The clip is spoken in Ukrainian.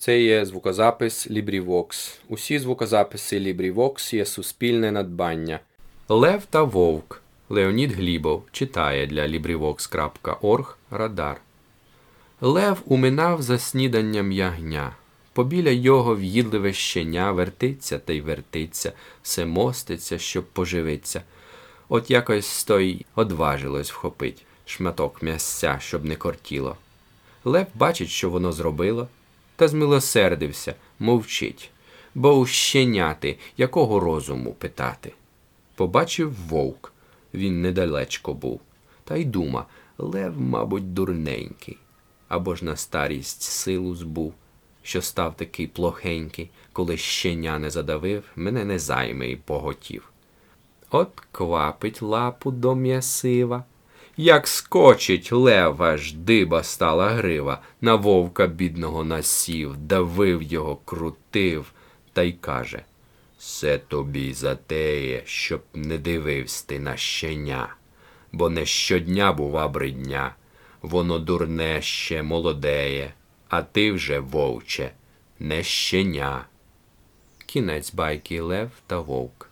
Це є звукозапис LibriVox. Усі звукозаписи LibriVox є суспільне надбання. Лев та Вовк. Леонід Глібов читає для LibriVox.org Радар. Лев уминав за сніданням ягня. Побіля його в'їдливе щеня вертиться та й вертиться, все моститься, щоб поживиться. От якось то й одважилось вхопить шматок м'ясця, щоб не кортіло. Лев бачить, що воно зробило, та змилосердився, мовчить, бо у щеняти якого розуму питати. Побачив вовк, він недалечко був, та й дума, лев, мабуть, дурненький, або ж на старість силу збув, що став такий плохенький, коли щеня не задавив, мене не займе й поготів. От квапить лапу до м'ясива, як скочить лев, аж диба стала грива, на вовка бідного насів, давив його, крутив, та й каже Се тобі затеє, щоб не дивився ти на щеня, бо не щодня бува бридня, воно дурне ще молодеє, а ти вже, вовче, не щеня. Кінець байки Лев та Вовк.